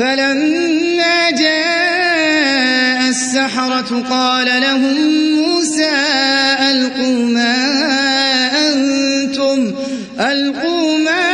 فلما جاء السحرة قال لهم موسى ألقوا ما أنتم ألقوا ما